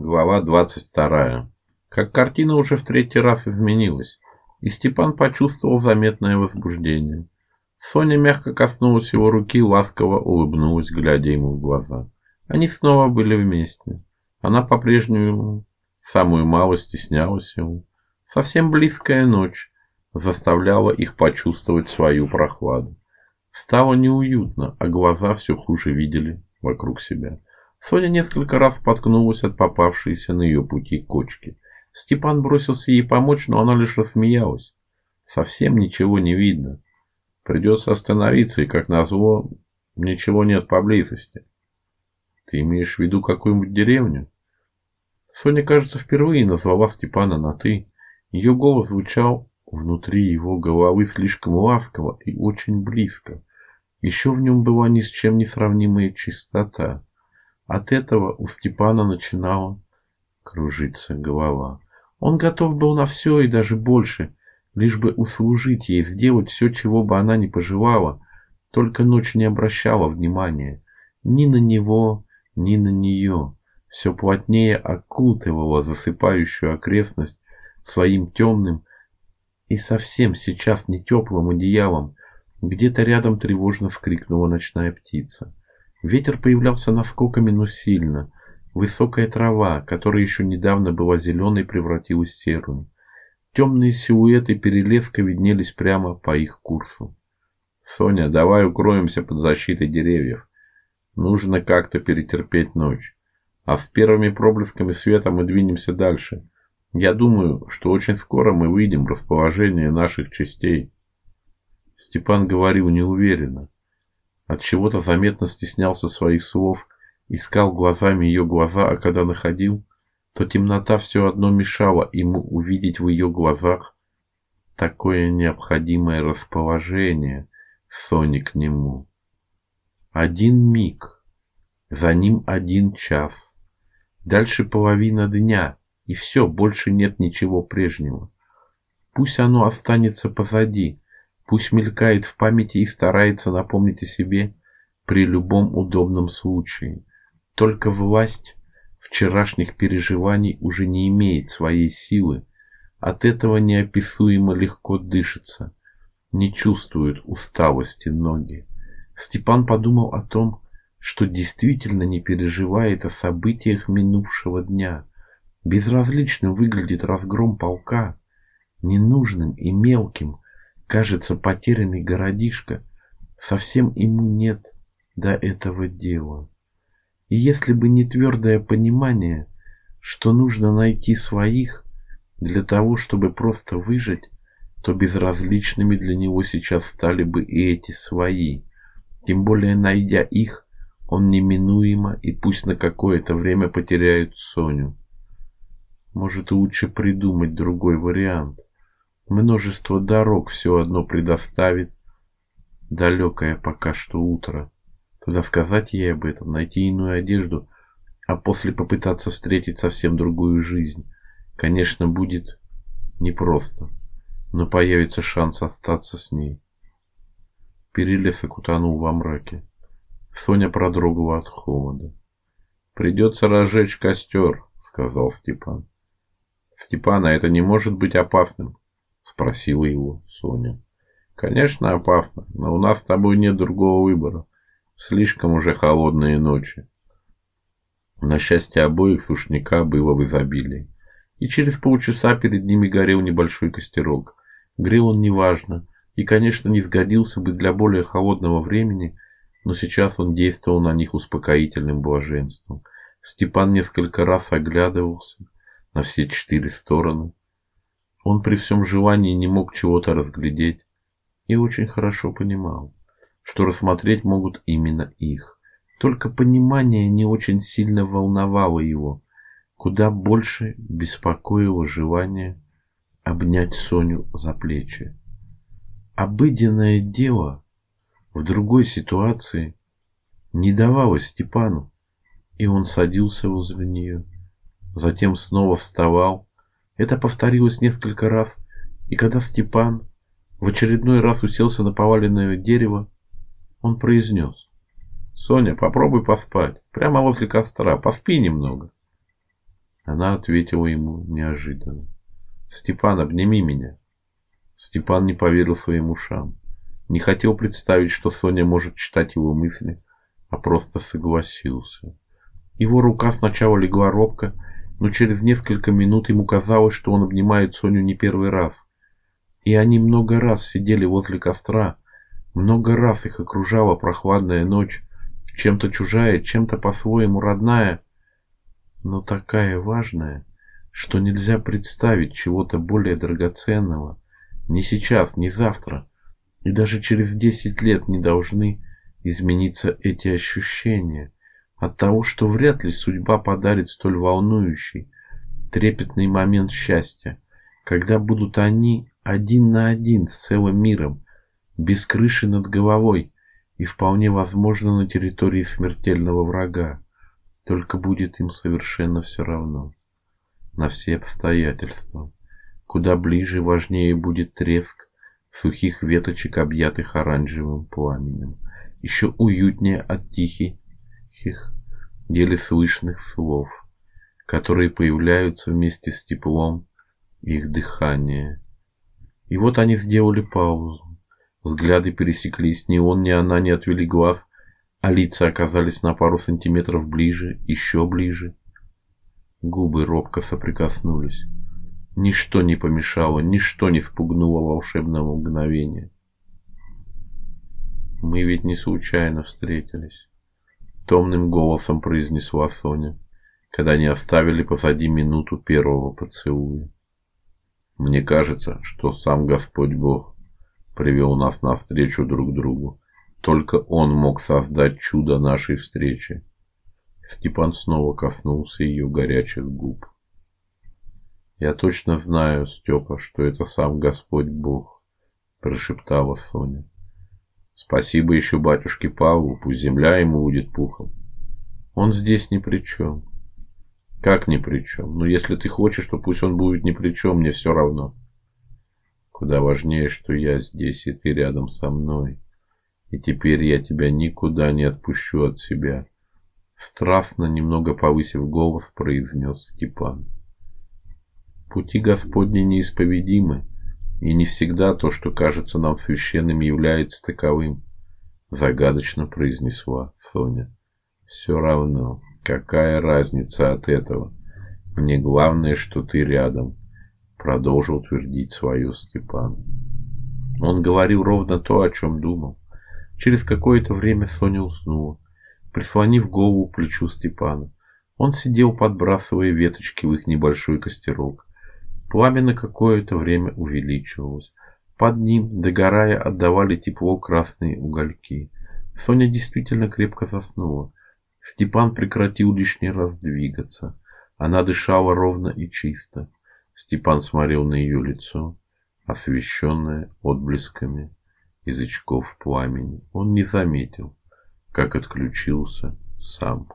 Глава 22. Как картина уже в третий раз изменилась, и Степан почувствовал заметное возбуждение. Соня мягко коснулась его руки, ласково улыбнулась, глядя ему в глаза. Они снова были вместе. Она по-прежнему самую малость стеснялась его. Совсем близкая ночь заставляла их почувствовать свою прохладу. Стало неуютно, а глаза все хуже видели вокруг себя. Соня несколько раз споткнулась от попавшейся на ее пути кочки. Степан бросился ей помочь, но она лишь рассмеялась. Совсем ничего не видно. Придется остановиться, и, как назло, ничего нет поблизости. Ты имеешь в виду какую-нибудь деревню? Соня, кажется, впервые назвала Степана на «ты». Ее голос звучал внутри его головы слишком ласково и очень близко. Еще в нем была ни с чем не сравнимая чистота. От этого у Степана начинала кружиться голова. Он готов был на все и даже больше, лишь бы услужить ей, сделать все, чего бы она ни пожелала, только ночь не обращала внимания ни на него, ни на нее. Все плотнее окутывала засыпающую окрестность своим темным и совсем сейчас не теплым одеялом. Где-то рядом тревожно вскрикнула ночная птица. Ветер появлялся наскоками, но сильно. Высокая трава, которая еще недавно была зеленой, превратилась в серую. Темные силуэты перелеска виднелись прямо по их курсу. Соня, давай укроемся под защитой деревьев. Нужно как-то перетерпеть ночь. А с первыми проблесками света мы двинемся дальше. Я думаю, что очень скоро мы выйдем в расположение наших частей. Степан говорил неуверенно. От чего-то заметно стеснялся своих слов, искал глазами ее глаза, а когда находил, то темнота все одно мешала ему увидеть в ее глазах такое необходимое расположение Сони к нему. Один миг, за ним один час, дальше половина дня, и все, больше нет ничего прежнего. Пусть оно останется позади, Пусть мелькает в памяти и старается напомнить о себе при любом удобном случае. Только власть вчерашних переживаний уже не имеет своей силы. От этого неописуемо легко дышится, не чувствуют усталости ноги. Степан подумал о том, что действительно не переживает о событиях минувшего дня. Безразличным выглядит разгром полка, ненужным и мелким, кажется, потерянный городишко, совсем ему нет до этого дела. И если бы не твердое понимание, что нужно найти своих для того, чтобы просто выжить, то безразличными для него сейчас стали бы и эти свои. Тем более, найдя их, он неминуемо и пусть на какое-то время потеряет Соню. Может, лучше придумать другой вариант. Множество дорог все одно предоставит. Далекое пока что утро. Тогда сказать ей об этом, найти иную одежду, а после попытаться встретить совсем другую жизнь. Конечно, будет непросто, но появится шанс остаться с ней. Перелесок утонул во мраке. Соня продрогла от холода. Придется разжечь костер, сказал Степан. Степана, это не может быть опасным спросила его Соня. Конечно, опасно, но у нас с тобой нет другого выбора. Слишком уже холодные ночи. На счастье обоих сушняка было в изобилии. И через полчаса перед ними горел небольшой костерок. Грел он неважно и, конечно, не сгодился бы для более холодного времени, но сейчас он действовал на них успокоительным блаженством. Степан несколько раз оглядывался на все четыре стороны, он при всем желании не мог чего-то разглядеть и очень хорошо понимал, что рассмотреть могут именно их. Только понимание не очень сильно волновало его, куда больше беспокоило желание обнять Соню за плечи. Обыденное дело в другой ситуации не давалось Степану, и он садился возле нее, затем снова вставал это повторилось несколько раз, и когда Степан в очередной раз уселся на поваленное дерево, он произнес. «Соня, попробуй поспать. Прямо возле костра. Поспи немного». Она ответила ему неожиданно. Степан, обними меня. Степан не поверил своим ушам. Не хотел представить, что Соня может читать его мысли, а просто согласился. Его рука сначала легла робко, но через несколько минут ему казалось, что он обнимает Соню не первый раз. И они много раз сидели возле костра, много раз их окружала прохладная ночь, чем-то чужая, чем-то по-своему родная, но такая важная, что нельзя представить чего-то более драгоценного. Ни сейчас, ни завтра, и даже через десять лет не должны измениться эти ощущения от того, что вряд ли судьба подарит столь волнующий, трепетный момент счастья, когда будут они один на один с целым миром, без крыши над головой и вполне возможно на территории смертельного врага. Только будет им совершенно все равно на все обстоятельства. Куда ближе важнее будет треск сухих веточек, объятых оранжевым пламенем. Еще уютнее от тихих, еле слышных слов, которые появляются вместе с теплом их дыхания. И вот они сделали паузу. Взгляды пересеклись, ни он, ни она не отвели глаз а лица оказались на пару сантиметров ближе, еще ближе. Губы робко соприкоснулись. Ничто не помешало, ничто не спугнуло волшебного мгновения. Мы ведь не случайно встретились, томным голосом произнесла Соня, когда они оставили позади минуту первого поцелуя. Мне кажется, что сам Господь Бог привел нас навстречу друг другу только он мог создать чудо нашей встречи. Степан снова коснулся ее горячих губ. Я точно знаю, Степа, что это сам Господь Бог, прошептала Соня. Спасибо еще батюшке Павлу, пусть земля ему будет пухом. Он здесь ни при чем. Как ни при чем? Но если ты хочешь, то пусть он будет ни при чем, мне все равно. Куда важнее, что я здесь и ты рядом со мной и теперь я тебя никуда не отпущу от себя, страстно, немного повысив голос, произнес Степан. Пути Господни неисповедимы, и не всегда то, что кажется нам священным, является таковым, загадочно произнесла Соня. Все равно, какая разница от этого? Мне главное, что ты рядом, продолжил твердить свое Степан. Он говорил ровно то, о чем думал. Через какое-то время Соня уснула, прислонив голову к плечу Степана. Он сидел, подбрасывая веточки в их небольшой костерок. Пламя на какое-то время увеличивалось. Под ним, догорая, отдавали тепло красные угольки. Соня действительно крепко заснула. Степан прекратил лишний раз двигаться. Она дышала ровно и чисто. Степан смотрел на ее лицо, освещенное отблесками язычков пламени. Он не заметил, как отключился сам